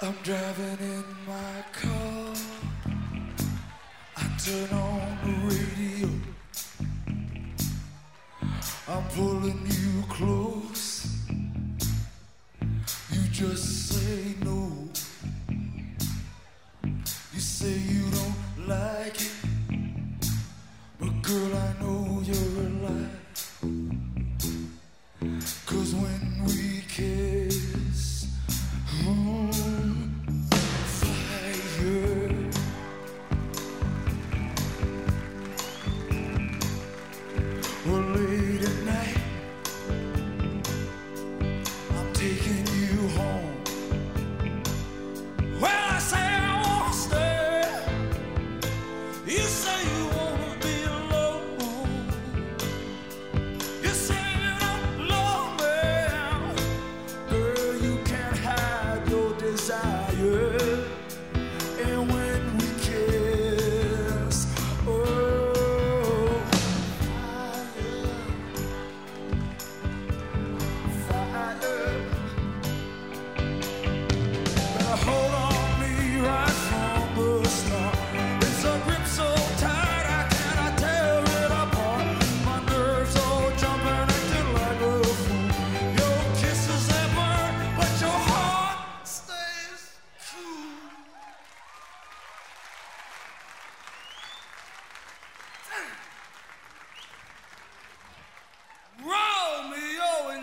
I'm driving in my car. I turn on the radio. I'm pulling you close. You just say no. You say you don't like it. You say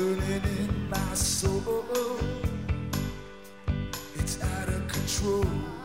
burning in my soul. It's out of control.